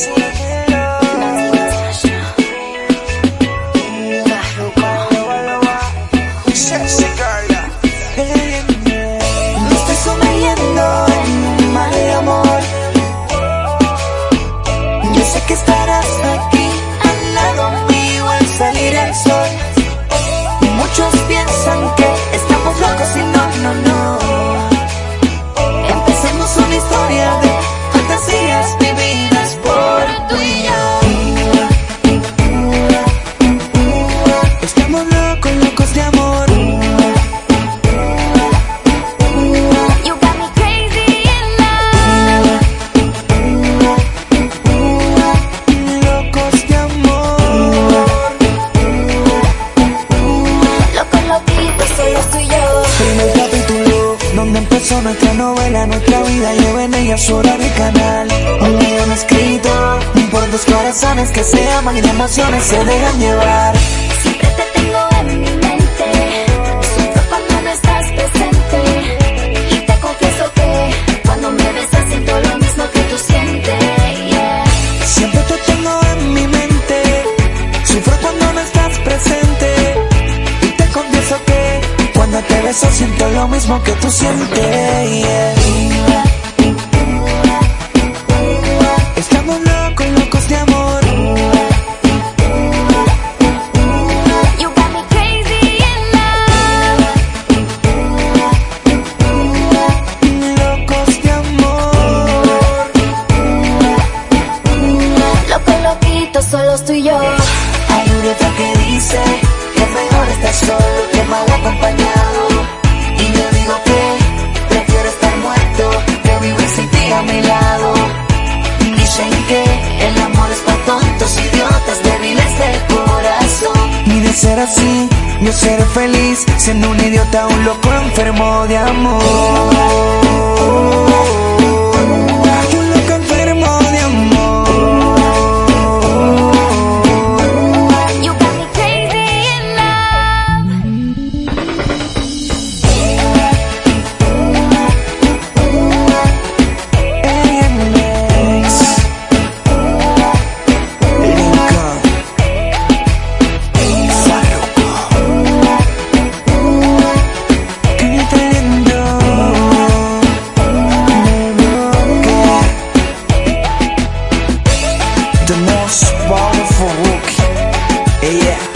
Me empezó nuestra novela, nuestra vida lleva en ella su horario canal. Un guion escrito por dos corazones que se aman y de emociones se dejan llevar. Siempre te lo mismo que tú sientes. yeah. Estamos locos, locos de amor. You got me crazy in love. Locos de amor. Loco, loquito, solo estoy yo. Hay un refrán que dice que es mejor estar solo que mal yo seré feliz siendo un idiota, un loco enfermo de amor. yeah.